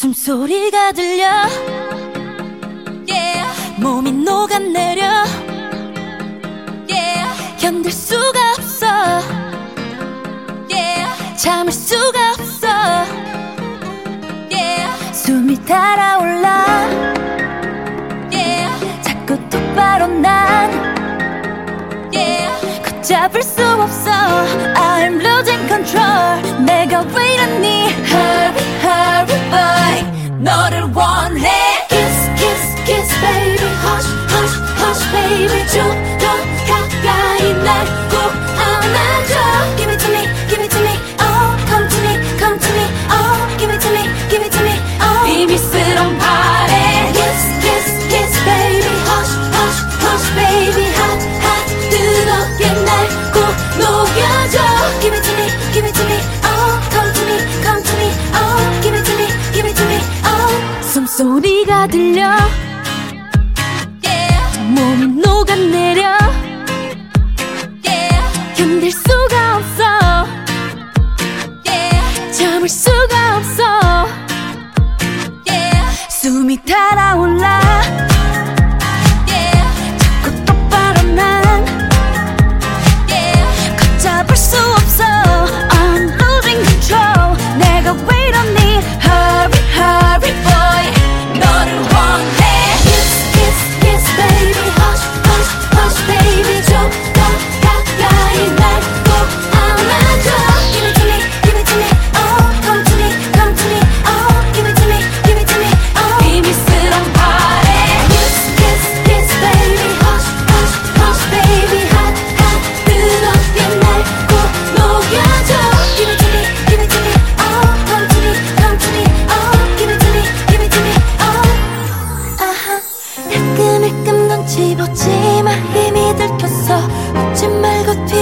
숨소리가 들려 yeah. 몸이 녹아내려 yeah. 견딜 수가 없어 yeah. 참을 수가 없어 yeah. 숨이 달아올라 yeah. 자꾸 똑바로 난 yeah. 걷잡을 수 없어 I'm losing control 내가 왜 이러니 너를 원해 Kiss kiss kiss baby hush hush hush baby 좀 더 가까이 날 꼭 안아줘 Give it to me give it to me oh come to me come to me oh give it to me give it to me oh 비밀스런 발에 Kiss kiss kiss baby hush hush hush baby hot hot 뜨겁게 날 꼭 소리가 들려. Yeah. 몸이 녹아내려. Yeah. 견딜 수가 없어. Yeah. 참을 수가 없어. Yeah. 숨이 달아올라 웃지 말고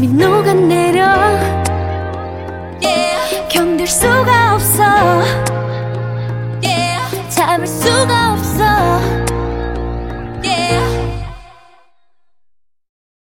몸이 녹아내려. Yeah, 견딜 수가 없어. Yeah. 참을 수가